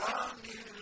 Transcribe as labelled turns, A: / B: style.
A: كِرَامٍ